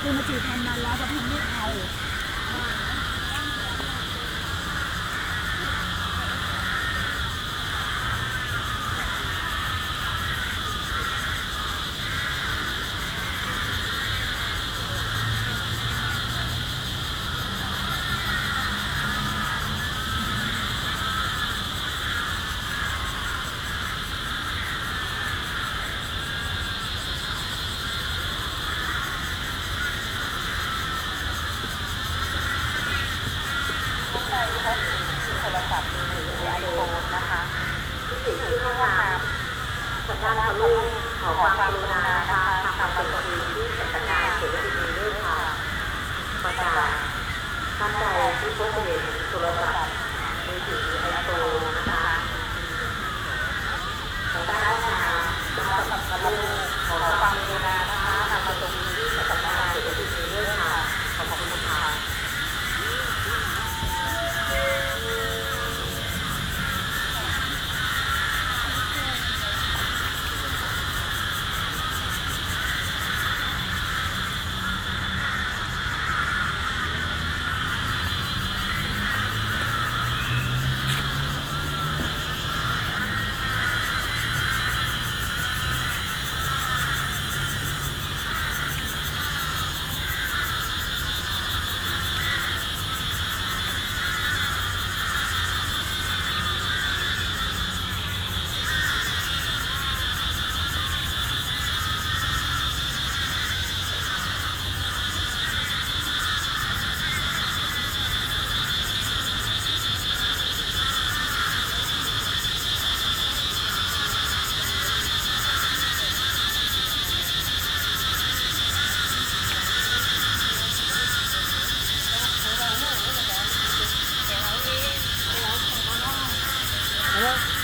คือมาจีบแทนนันแล้วแต่แทนไม่เอา จากมือถือหรือไอโฟนนะคะที่สิ่งที่ขอความกรุณานะคะทำบัญชีที่สำนักงานเขตดินด้วยค่ะประกาศท่านใดที่พบเห็นโทรศัพท์มือถือไอโฟนนะคะทางด้านหน้ามาสำหรับลูก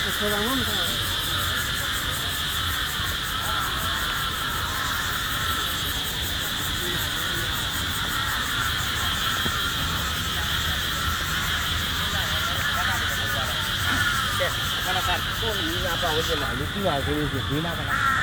Essa era onde? Mana kartu ni apa aja nak lupa aku ni sini nak kan?